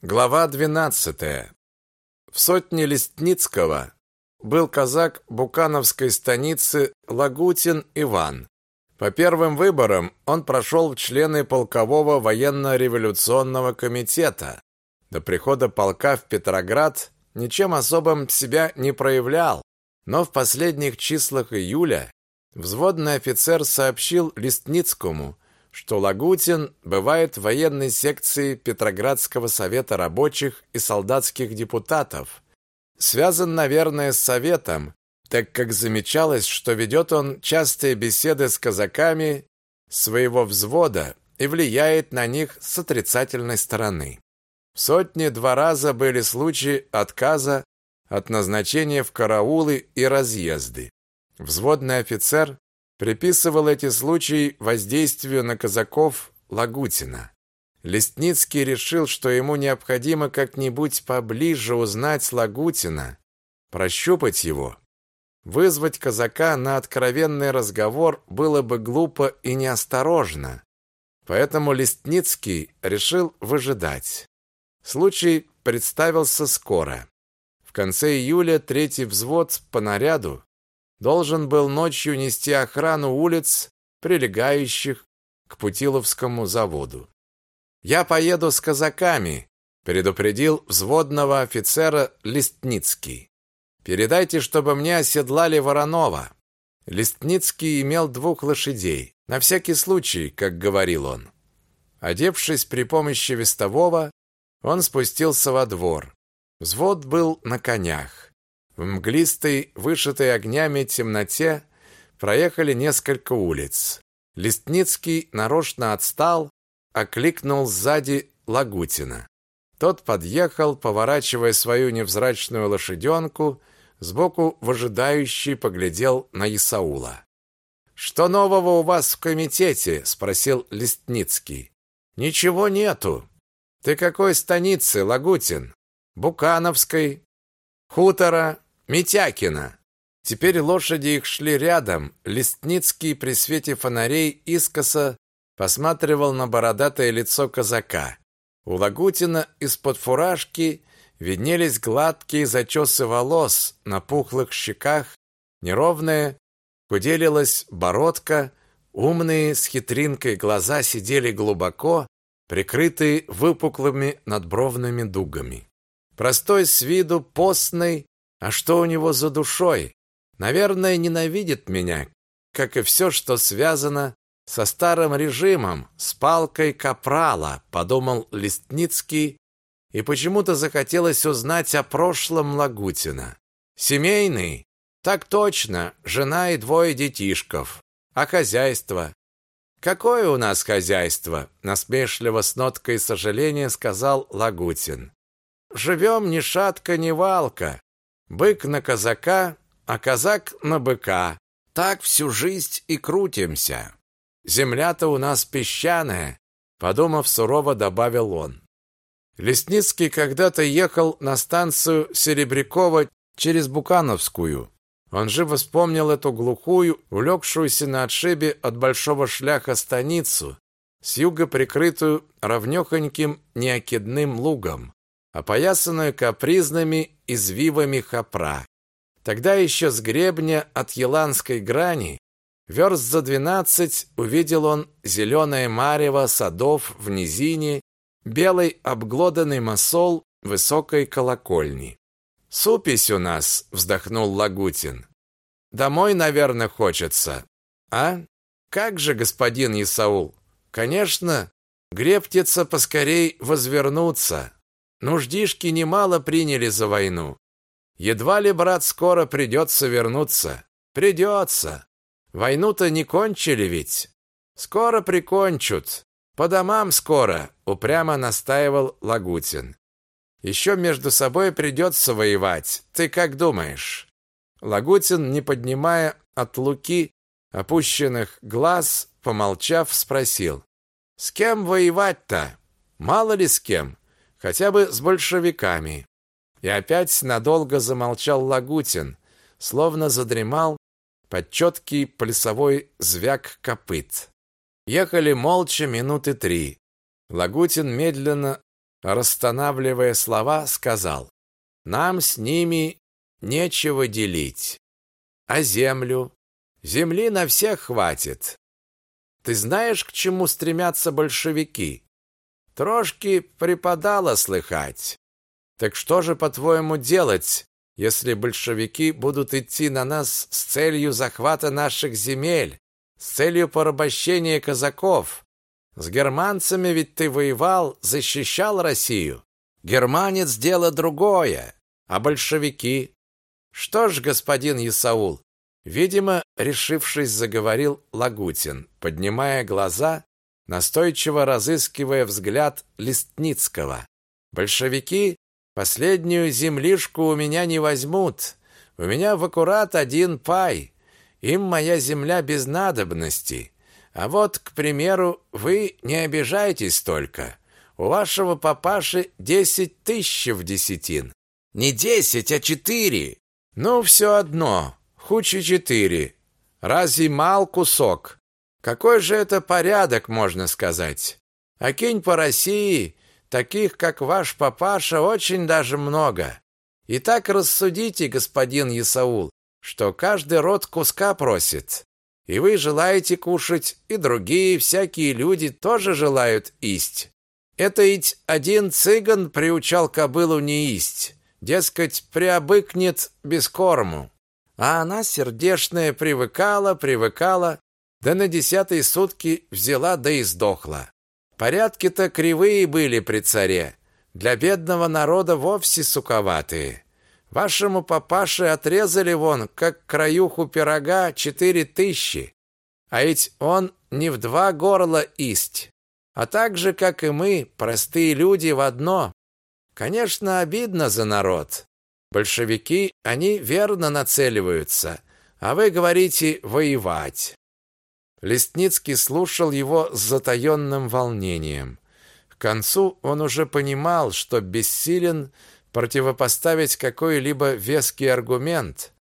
Глава 12. В сотне Листницкого был казак Букановской станицы Лагутин Иван. По первым выборам он прошел в члены полкового военно-революционного комитета. До прихода полка в Петроград ничем особым себя не проявлял, но в последних числах июля взводный офицер сообщил Листницкому, что Лагутин бывает в военной секции Петроградского совета рабочих и солдатских депутатов. Связан, наверное, с советом, так как замечалось, что ведет он частые беседы с казаками своего взвода и влияет на них с отрицательной стороны. В сотне два раза были случаи отказа от назначения в караулы и разъезды. Взводный офицер приписывал эти случаи воздействию на казаков Лагутина. Листницкий решил, что ему необходимо как-нибудь поближе узнать Лагутина, прощупать его. Вызвать казака на откровенный разговор было бы глупо и неосторожно. Поэтому Листницкий решил выжидать. Случай представился скоро. В конце июля третий взвод по наряду должен был ночью нести охрану улиц, прилегающих к Путиловскому заводу. «Я поеду с казаками», – предупредил взводного офицера Листницкий. «Передайте, чтобы мне оседлали Воронова». Листницкий имел двух лошадей, на всякий случай, как говорил он. Одевшись при помощи вестового, он спустился во двор. Взвод был на конях. В мглистой, вышитой огнями темноте проехали несколько улиц. Листницкий нарочно отстал, окликнул сзади Лагутина. Тот подъехал, поворачивая свою невзрачную лошаденку, сбоку выжидающий поглядел на Исаула. «Что нового у вас в комитете?» – спросил Листницкий. «Ничего нету. Ты какой станицы, Лагутин? Букановской? Хутора? Митякина. Теперь лошади их шли рядом. Листницкий при свете фонарей искоса посматривал на бородатое лицо казака. У Лагутина из-под фуражки виднелись гладкие зачесы волос на пухлых щеках, неровная, куделилась бородка, умные с хитринкой глаза сидели глубоко, прикрытые выпуклыми надбровными дугами. Простой с виду, постный, а что у него за душой? Наверное, ненавидит меня, как и все, что связано со старым режимом, с палкой капрала, подумал Листницкий, и почему-то захотелось узнать о прошлом Лагутина. Семейный? Так точно, жена и двое детишков. А хозяйство? Какое у нас хозяйство? насмешливо с ноткой сожаления сказал Лагутин. Живем ни шатка, ни валка. Бык на казака, а казак на быка. Так всю жизнь и крутимся. Земля-то у нас песчаная, подумав сурово, добавил он. Лесницкий когда-то ехал на станцию Серебрякова через Букановскую. Он живо вспомнил эту глухую, улегшуюся на отшибе от большого шляха станицу, с юга прикрытую ровнёхоньким неокидным лугом опоясанную капризными извивами хопра. Тогда еще с гребня от еланской грани верст за двенадцать увидел он зеленое марево садов в низине, белый обглоданный масол высокой колокольни. «Супись у нас!» — вздохнул Лагутин. «Домой, наверное, хочется. А? Как же, господин Исаул? Конечно, грептится поскорей возвернуться. Нуждишки немало приняли за войну. Едва ли, брат, скоро придется вернуться. Придется. Войну-то не кончили ведь. Скоро прикончат. По домам скоро, упрямо настаивал Лагутин. Еще между собой придется воевать. Ты как думаешь? Лагутин, не поднимая от Луки опущенных глаз, помолчав, спросил: "С кем воевать-то? Мало ли с кем хотя бы с большевиками. И опять надолго замолчал Лагутин, словно задремал под четкий плясовой звяк копыт. Ехали молча минуты три. Лагутин медленно расстанавливая слова, сказал, «Нам с ними нечего делить. А землю? Земли на всех хватит. Ты знаешь, к чему стремятся большевики? Трошки преподало слыхать. Так что же, по-твоему, делать, если большевики будут идти на нас с целью захвата наших земель, с целью порабощения казаков? С германцами ведь ты воевал, защищал Россию. Германец дело другое, а большевики? Что ж, господин Исаул, видимо, решившись, заговорил Лагутин, поднимая глаза, настойчиво разыскивая взгляд Листницкого. Большевики последнюю землишку у меня не возьмут. У меня в аккурат один пай. Им моя земля без надобности. А вот, к примеру, вы не обижайтесь только. У вашего папаши десять тысяч в десятин. Не десять, а четыре. Ну, все одно. Хуче четыре. Разве мал кусок? Какой же это порядок, можно сказать? А кинь по России, таких, как ваш папаша, очень даже много. И так рассудите, господин Исаул, что каждый род куска просит. И вы желаете кушать, и другие всякие люди тоже желают есть. Это ведь один цыган приучал кобылу не есть, дескать, приобыкнет без корму. А она сердешная привыкала, привыкала, да на десятые сутки взяла да и сдохла. Порядки-то кривые были при царе, для бедного народа вовсе суковатые. Вашему папаше отрезали вон, как краюху пирога, четыре тысячи. А ведь он не в два горла исть, а так же, как и мы, простые люди в одно. Конечно, обидно за народ. Большевики, они верно нацеливаются, а вы говорите воевать. Листницкий слушал его с затаенным волнением. К концу он уже понимал, что бессилен противопоставить какой-либо веский аргумент,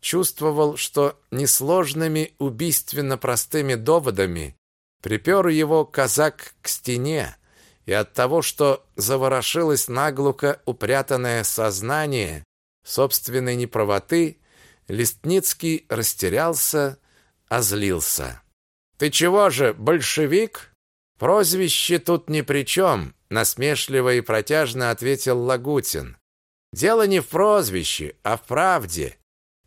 чувствовал, что несложными убийственно простыми доводами припер его казак к стене, и от того, что заворошилось наглухо упрятанное сознание собственной неправоты, Листницкий растерялся, озлился. «Ты чего же, большевик? Прозвище тут ни при чем. Насмешливо и протяжно ответил Лагутин. Дело не в прозвище, а в правде.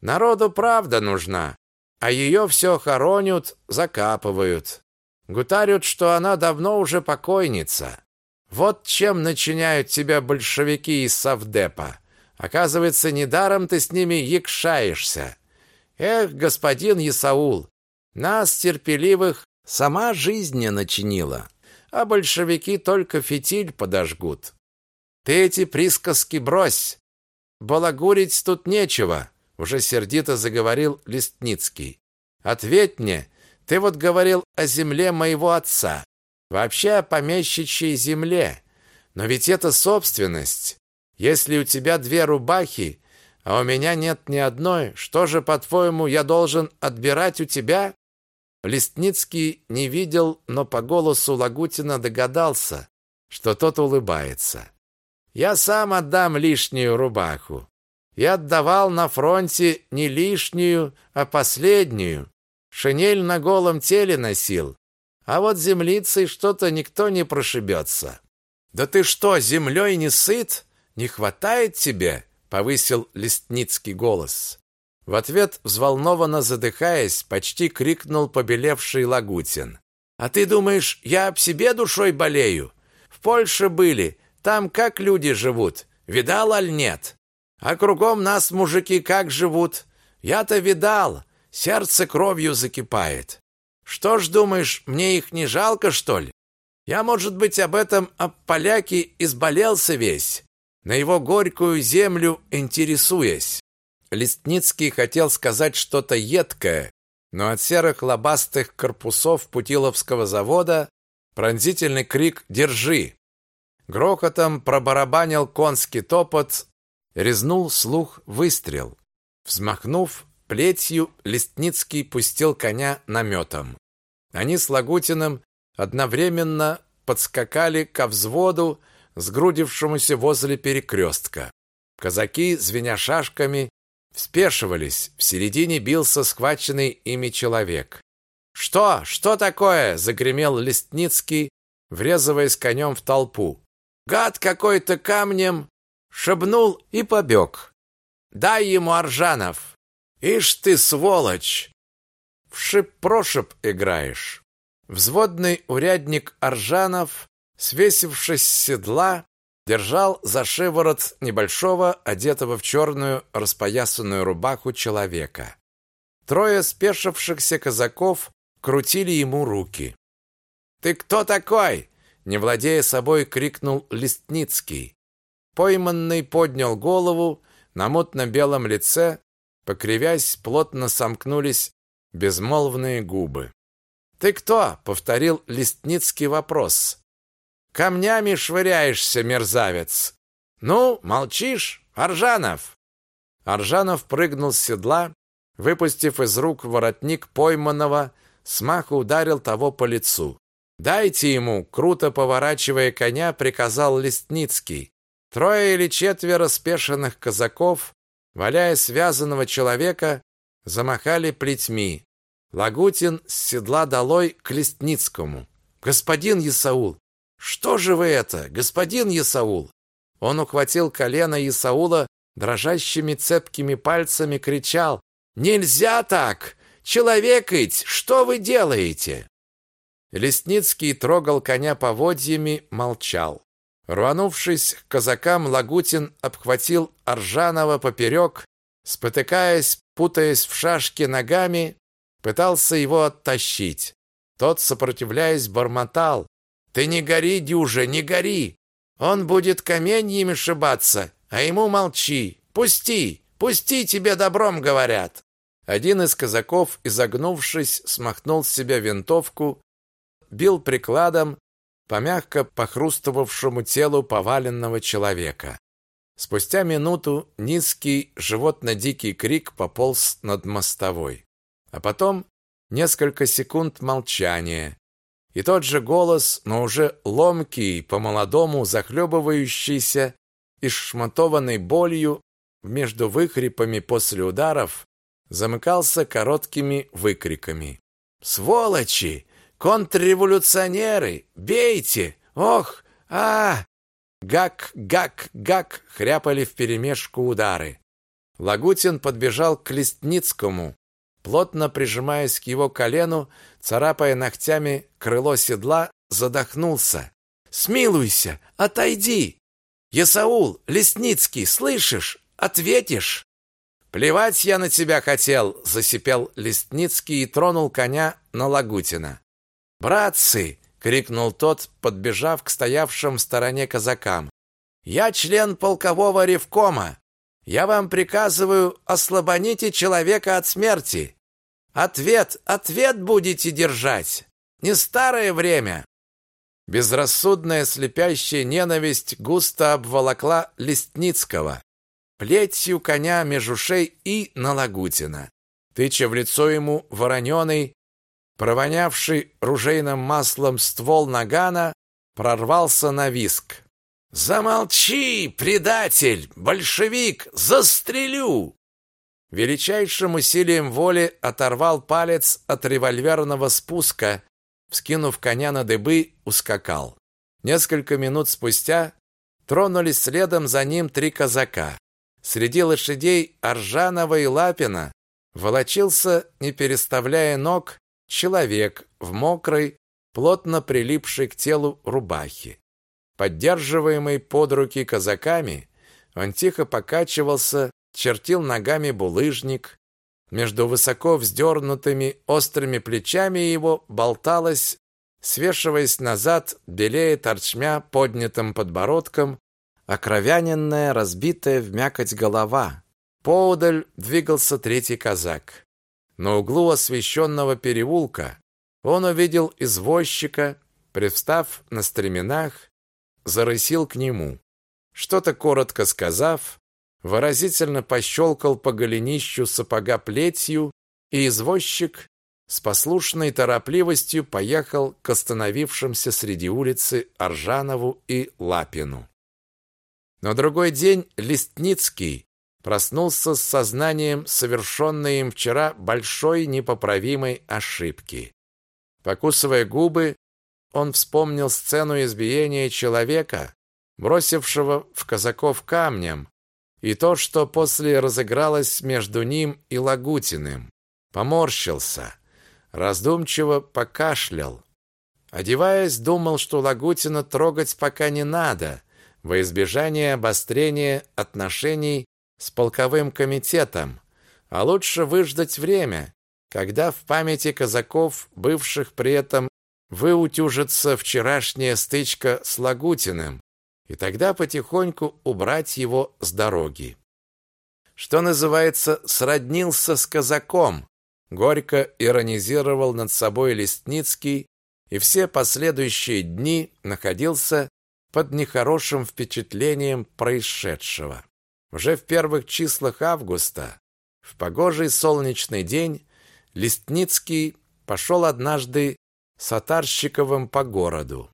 Народу правда нужна, а ее все хоронят, закапывают. Гутарят, что она давно уже покойница. Вот чем начиняют тебя большевики из Совдепа. Оказывается, недаром ты с ними якшаешься. Эх, господин Исаул, нас, терпеливых, сама жизнь не начинила а большевики только фитиль подожгут. Ты эти присказки брось. Балагурить тут нечего, уже сердито заговорил Листницкий. Ответь мне, ты вот говорил о земле моего отца, вообще о помещичьей земле. Но ведь это собственность. Если у тебя две рубахи, а у меня нет ни одной, что же, по-твоему, я должен отбирать у тебя? Листницкий не видел, но по голосу Лагутина догадался, что тот улыбается. Я сам отдам лишнюю рубаху. Я отдавал на фронте не лишнюю, а последнюю. Шинель на голом теле носил. А вот землицей что-то никто не прошибется. Да ты что, землей не сыт? Не хватает тебе? повысил Листницкий голос. В ответ, взволнованно задыхаясь, почти крикнул побелевший Лагутин. «А ты думаешь, я об себе душой болею? В Польше были, там как люди живут, видал аль нет? А кругом нас мужики как живут? Я-то видал, сердце кровью закипает. Что ж думаешь, мне их не жалко, что ли? Я, может быть, об этом, об поляке изболелся весь, на его горькую землю интересуясь. Листницкий хотел сказать что-то едкое, но от серых лобастых корпусов Путиловского завода пронзительный крик «Держи!». Грохотом пробарабанил конский топот, резнул слух выстрел. Взмахнув плетью, Листницкий пустил коня наметом. Они с Лагутиным одновременно подскакали ко взводу, сгрудившемуся возле перекрестка. Казаки, звеня шашками, спешивались. В середине бился схваченный ими человек. «Что? Что такое?» – загремел Листницкий, врезываясь конем в толпу. «Гад какой-то камнем шибнул и побег. Дай ему Аржанов!» «Ишь ты, сволочь!» «В шип-прошип играешь!» Взводный урядник Аржанов, свесившись с седла, держал за шиворот небольшого, одетого в черную распоясанную рубаху человека. Трое спешившихся казаков крутили ему руки. «Ты кто такой?» Не владея собой, крикнул Листницкий. Пойманный поднял голову, на мутно-белом лице, покривясь, плотно сомкнулись безмолвные губы. «Ты кто?» — повторил Листницкий вопрос. «Камнями швыряешься, мерзавец!» «Ну, молчишь, Аржанов!» Аржанов прыгнул с седла, выпустив из рук воротник пойманного, смаху ударил того по лицу. «Дайте ему!» — круто поворачивая коня, приказал Листницкий. Трое или четверо спешенных казаков, валяя связанного человека, замахали плетьми. Лагутин с седла долой к Листницкому. «Господин Исаул! Что же вы это, господин Исаул?» Он ухватил колено Исаула, дрожащими цепкими пальцами кричал «Нельзя так! Человекать, что вы делаете?» Лесницкий трогал коня поводьями, молчал. Рванувшись к казакам, Лагутин обхватил Аржанова поперек, спотыкаясь, путаясь в шашке ногами, пытался его оттащить. Тот, сопротивляясь, бормотал. «Ты не гори, дюжа, не гори! Он будет каменьями шибаться, а ему молчи! Пусти! Пусти, тебе добром говорят!» Один из казаков, изогнувшись, смахнул с себя винтовку, бил прикладом по мягко похрустывавшему телу поваленного человека. Спустя минуту низкий животно-дикий крик пополз над мостовой. А потом несколько секунд молчания. И тот же голос, но уже ломкий, по-молодому захлебывающийся и шматованный болью между выхрипами после ударов, замыкался короткими выкриками. «Сволочи! Контрреволюционеры! Бейте! Ох! а Гак, гак, гак хряпали вперемешку удары. Лагутин подбежал к Листницкому, плотно прижимаясь к его колену, царапая ногтями крыло седла, задохнулся. «Смилуйся! Отойди! Есаул, Лесницкий, слышишь? Ответишь!» «Плевать я на тебя хотел!» — засипел Лесницкий и тронул коня на Лагутина. «Братцы!» — крикнул тот, подбежав к стоявшим в стороне казакам. «Я член полкового ревкома. Я вам приказываю, ослабоните человека от смерти. Ответ, ответ будете держать. Не старое время. Безрассудная слепящая ненависть густо обволокла Листницкого, плетью коня меж ушей и на Лагутина. Тыча в лицо ему вороненый, провонявший ружейным маслом ствол нагана, прорвался на виск. «Замолчи, предатель! Большевик! Застрелю!» Величайшим усилием воли оторвал палец от револьверного спуска, вскинув коня на дыбы, ускакал. Несколько минут спустя тронулись следом за ним три казака. Среди лошадей Аржанова и Лапина волочился, не переставляя ног, человек в мокрой, плотно прилипшей к телу рубахе. Поддерживаемый под руки казаками, он тихо покачивался, чертил ногами булыжник. Между высоко вздернутыми острыми плечами его болталась, свешиваясь назад, белее торчмя поднятым подбородком, окровяненная, разбитая в мякоть голова. Поодаль двигался третий казак. На углу освещенного переулка он увидел извозчика, привстав на стременах, зарысил к нему. Что-то коротко сказав, выразительно пощелкал по голенищу сапога плетью, и извозчик, с послушной торопливостью поехал к остановившимся среди улицы Аржанову и Лапину. На другой день Листницкий проснулся с сознанием совершенной им вчера большой непоправимой ошибки. Покусывая губы, он вспомнил сцену избиения человека, бросившего в казаков камнем, и то, что после разыгралось между ним и Лагутиным. Поморщился, раздумчиво покашлял. Одеваясь, думал, что Лагутина трогать пока не надо, во избежание обострения отношений с полковым комитетом, а лучше выждать время, когда в памяти казаков, бывших при этом, выутюжится вчерашняя стычка с Лагутиным, и тогда потихоньку убрать его с дороги. Что называется, сроднился с казаком, горько иронизировал над собой Листницкий и все последующие дни находился под нехорошим впечатлением происшедшего. Уже в первых числах августа, в погожий солнечный день, Листницкий пошел однажды с Атарщиковым по городу.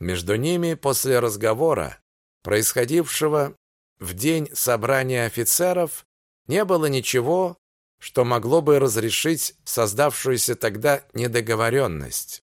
Между ними после разговора, происходившего в день собрания офицеров, не было ничего, что могло бы разрешить создавшуюся тогда недоговоренность.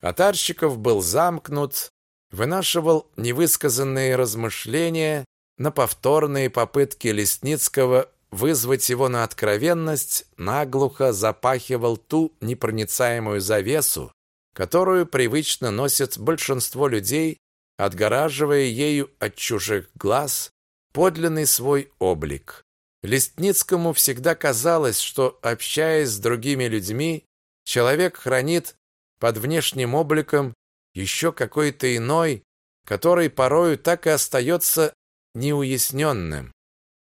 Атарщиков был замкнут, вынашивал невысказанные размышления на повторные попытки Лесницкого вызвать его на откровенность, наглухо запахивал ту непроницаемую завесу, которую привычно носит большинство людей, отгораживая ею от чужих глаз подлинный свой облик. Лесницкому всегда казалось, что, общаясь с другими людьми, человек хранит под внешним обликом еще какой-то иной, который порою так и остается неуясненным.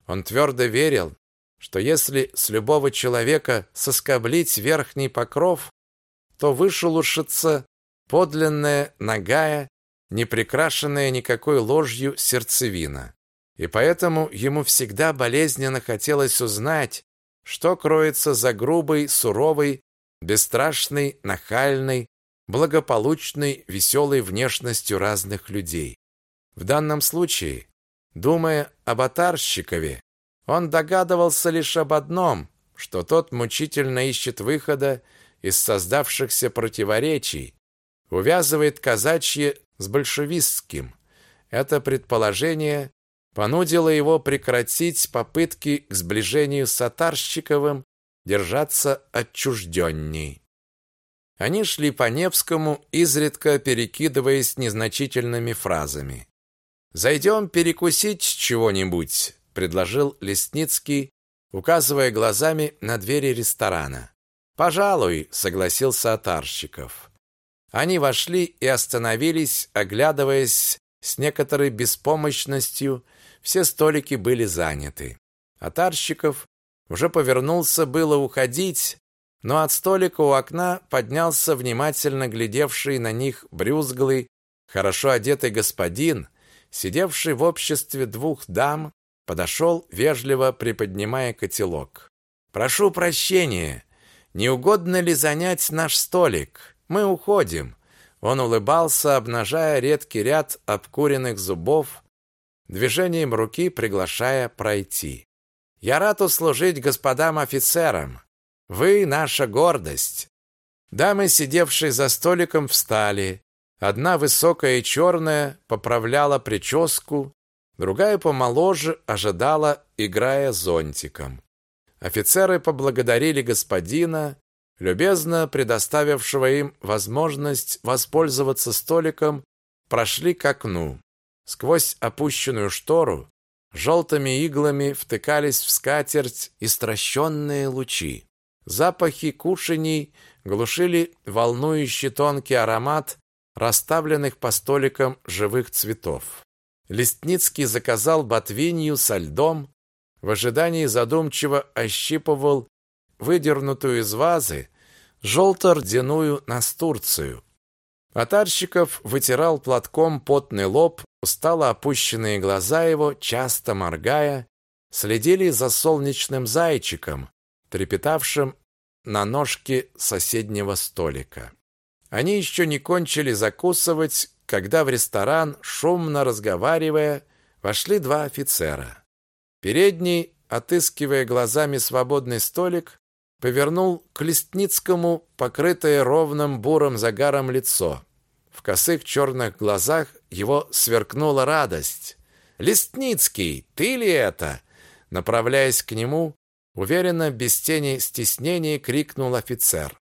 Он твердо верил, что если с любого человека соскоблить верхний покров, то вышелушится подлинная, нагая, не прикрашенная никакой ложью сердцевина. И поэтому ему всегда болезненно хотелось узнать, что кроется за грубой, суровой, бесстрашной, нахальной, благополучной, веселой внешностью разных людей. В данном случае, думая об Атарщикове, он догадывался лишь об одном, что тот мучительно ищет выхода из создавшихся противоречий, увязывает казачье с большевистским. Это предположение понудило его прекратить попытки к сближению с Атарщиковым, держаться отчужденней. Они шли по Невскому, изредка перекидываясь незначительными фразами. «Зайдем перекусить чего-нибудь», — предложил Лесницкий, указывая глазами на двери ресторана. «Пожалуй», — согласился Атарщиков. Они вошли и остановились, оглядываясь с некоторой беспомощностью, все столики были заняты. Атарщиков уже повернулся было уходить, но от столика у окна поднялся внимательно глядевший на них брюзглый, хорошо одетый господин, сидевший в обществе двух дам, подошел, вежливо приподнимая котелок. «Прошу прощения, не угодно ли занять наш столик? Мы уходим». Он улыбался, обнажая редкий ряд обкуренных зубов, движением руки приглашая пройти. «Я рад услужить господам офицерам. Вы наша гордость. Дамы, сидевшие за столиком, встали. Одна высокая и черная поправляла прическу, другая помоложе ожидала, играя зонтиком. Офицеры поблагодарили господина, любезно предоставившего им возможность воспользоваться столиком, прошли к окну. Сквозь опущенную штору желтыми иглами втыкались в скатерть истращенные лучи. Запахи кушаний глушили волнующий тонкий аромат расставленных по столикам живых цветов. Листницкий заказал ботвинью со льдом, в ожидании задумчиво ощипывал выдернутую из вазы желто-рдяную настурцию. Атарщиков вытирал платком потный лоб, устало опущенные глаза его, часто моргая, следили за солнечным зайчиком, трепетавшим на ножке соседнего столика. Они еще не кончили закусывать, когда в ресторан, шумно разговаривая, вошли два офицера. Передний, отыскивая глазами свободный столик, повернул к Листницкому покрытое ровным бурым загаром лицо. В косых черных глазах его сверкнула радость. «Листницкий, ты ли это?» Направляясь к нему, уверенно, без тени стеснения, крикнул офицер.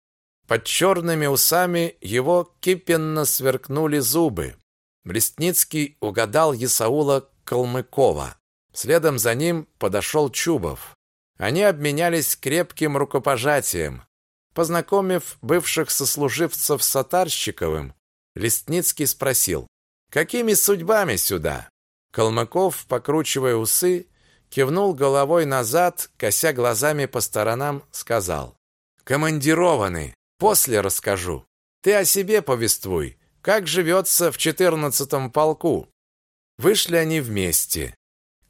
Под черными усами его кипенно сверкнули зубы. Листницкий угадал Исаула Калмыкова. Следом за ним подошел Чубов. Они обменялись крепким рукопожатием. Познакомив бывших сослуживцев с Татарщиковым, Листницкий спросил, «Какими судьбами сюда?» Калмыков, покручивая усы, кивнул головой назад, кося глазами по сторонам, сказал, «Командированы, после расскажу. Ты о себе повествуй, как живется в четырнадцатом полку». Вышли они вместе.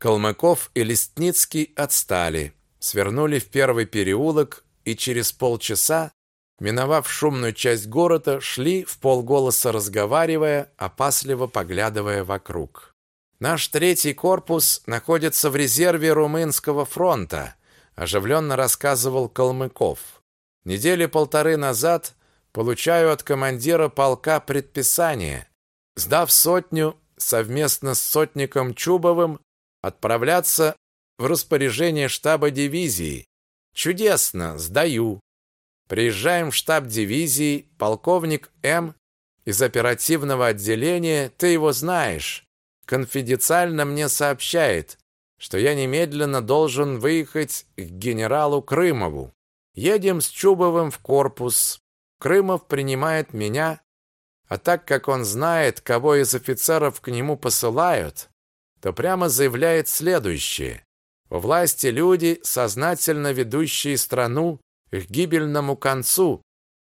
Калмыков и Листницкий отстали, свернули в первый переулок и через полчаса, миновав шумную часть города, шли в полголоса разговаривая, опасливо поглядывая вокруг. Наш третий корпус находится в резерве Румынского фронта, оживленно рассказывал Калмыков. Недели полторы назад получаю от командира полка предписание, сдав сотню совместно с сотником Чубовым отправляться в распоряжение штаба дивизии. Чудесно, сдаю. Приезжаем в штаб дивизии, полковник М из оперативного отделения, ты его знаешь, конфиденциально мне сообщает, что я немедленно должен выехать к генералу Крымову. Едем с Чубовым в корпус. Крымов принимает меня, а так как он знает, кого из офицеров к нему посылают, то прямо заявляет следующее. Во власти люди, сознательно ведущие страну к гибельному концу.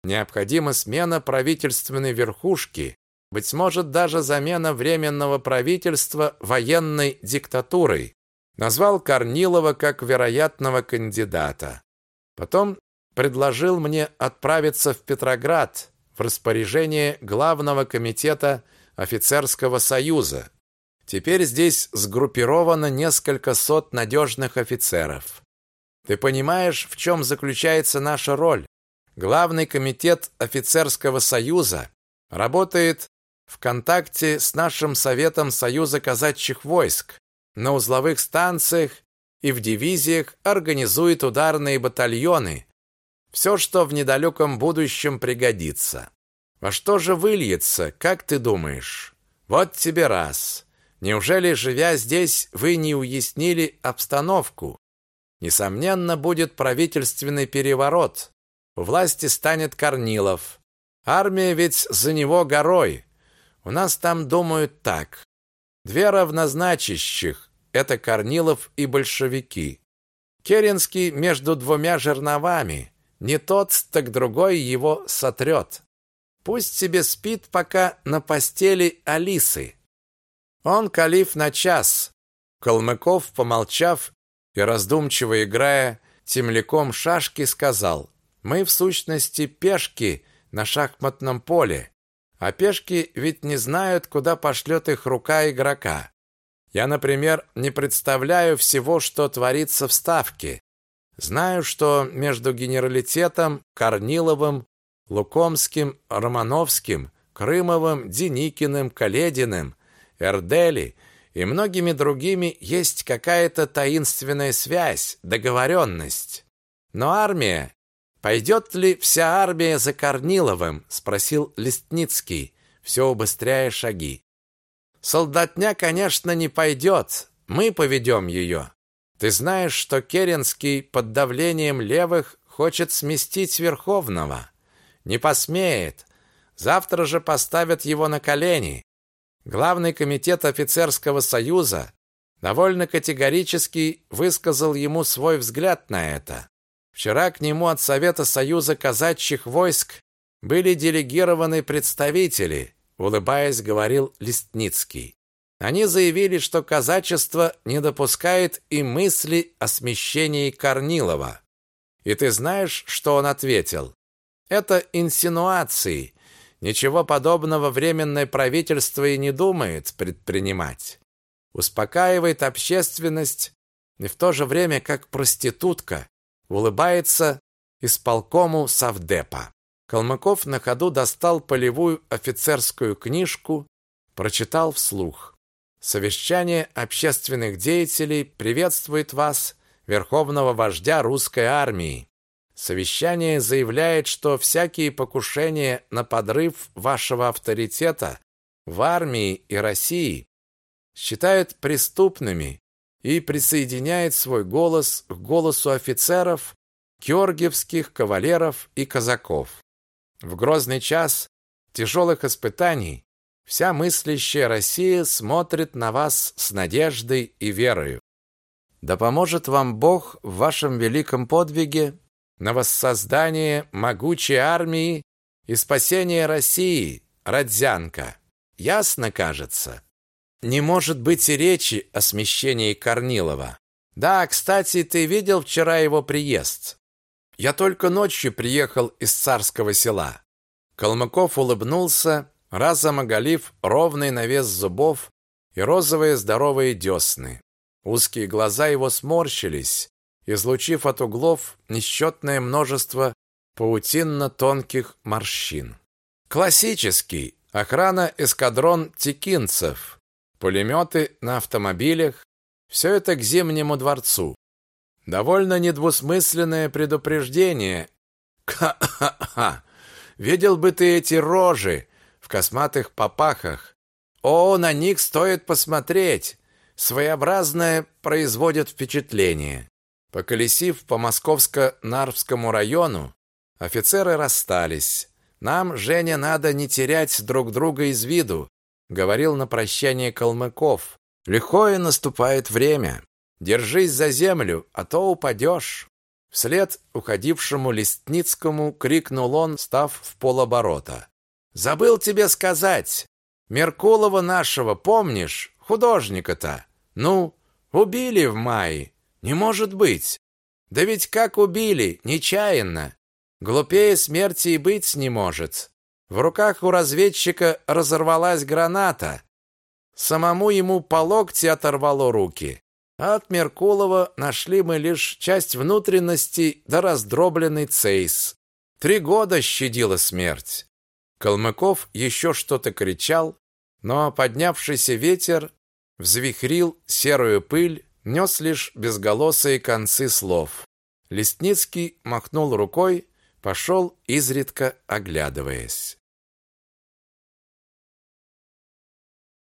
Необходима смена правительственной верхушки, быть может, даже замена временного правительства военной диктатурой. Назвал Корнилова как вероятного кандидата. Потом предложил мне отправиться в Петроград в распоряжение главного комитета офицерского союза. Теперь здесь сгруппировано несколько сот надежных офицеров. Ты понимаешь, в чем заключается наша роль? Главный комитет офицерского союза работает в контакте с нашим Советом Союза казачьих войск, на узловых станциях и в дивизиях организует ударные батальоны. Все, что в недалеком будущем пригодится. Во что же выльется, как ты думаешь? Вот тебе раз. Неужели, живя здесь, вы не уяснили обстановку? Несомненно, будет правительственный переворот. У власти станет Корнилов. Армия ведь за него горой. У нас там думают так. Две равнозначащих – это Корнилов и большевики. Керенский между двумя жерновами. Не тот, так другой его сотрет. Пусть себе спит пока на постели Алисы. Он калиф на час. Калмыков, помолчав и раздумчиво играя темляком шашки, сказал: "Мы в сущности пешки на шахматном поле, а пешки ведь не знают, куда пошлет их рука игрока. Я, например, не представляю всего, что творится в ставке. Знаю, что между генералитетом Корниловым, Лукомским, Романовским, Крымовым, Деникиным, Калединым Эрдели и многими другими есть какая-то таинственная связь, договоренность. Но армия... Пойдет ли вся армия за Корниловым? Спросил Листницкий, все убыстряя шаги. Солдатня, конечно, не пойдет. Мы поведем ее. Ты знаешь, что Керенский под давлением левых хочет сместить Верховного. Не посмеет. Завтра же поставят его на колени. Главный комитет офицерского союза довольно категорически высказал ему свой взгляд на это. Вчера к нему от Совета Союза казачьих войск были делегированы представители, улыбаясь, говорил Листницкий. Они заявили, что казачество не допускает и мысли о смещении Корнилова. И ты знаешь, что он ответил? Это инсинуации. Ничего подобного временное правительство и не думает предпринимать. Успокаивает общественность и в то же время, как проститутка, улыбается исполкому Совдепа. Калмыков на ходу достал полевую офицерскую книжку, прочитал вслух. Совещание общественных деятелей приветствует вас, верховного вождя русской армии. Совещание заявляет, что всякие покушения на подрыв вашего авторитета в армии и России считает преступными и присоединяет свой голос к голосу офицеров, георгиевских кавалеров и казаков. В грозный час тяжелых испытаний вся мыслящая Россия смотрит на вас с надеждой и верою. Да поможет вам Бог в вашем великом подвиге на воссоздание могучей армии и спасение России, Родзянка. Ясно, кажется. Не может быть и речи о смещении Корнилова. Да, кстати, ты видел вчера его приезд? Я только ночью приехал из царского села. Калмыков улыбнулся, разом оголив ровный навес зубов и розовые здоровые десны. Узкие глаза его сморщились, излучив от углов несчетное множество паутинно-тонких морщин. Классический охрана эскадрон текинцев, пулеметы на автомобилях, все это к Зимнему дворцу. Довольно недвусмысленное предупреждение. Ха-ха-ха! Видел бы ты эти рожи в косматых попахах. О, на них стоит посмотреть. Своеобразное производит впечатление. Поколесив по Московско-Нарвскому району, офицеры расстались. Нам, Женя, надо не терять друг друга из виду, говорил на прощание Калмыков. Лихое наступает время. Держись за землю, а то упадешь. Вслед уходившему Листницкому крикнул он, став в полоборота. Забыл тебе сказать. Меркулова нашего, помнишь, художника-то? Ну, убили в мае. Не может быть. Да ведь как убили, нечаянно. Глупее смерти и быть не может. В руках у разведчика разорвалась граната. Самому ему по локти оторвало руки. А от Меркулова нашли мы лишь часть внутренности да раздробленный цейс. Три года щадила смерть. Калмыков еще что-то кричал, но поднявшийся ветер взвихрил серую пыль, нес лишь безголосые концы слов. Листницкий махнул рукой, пошел изредка оглядываясь.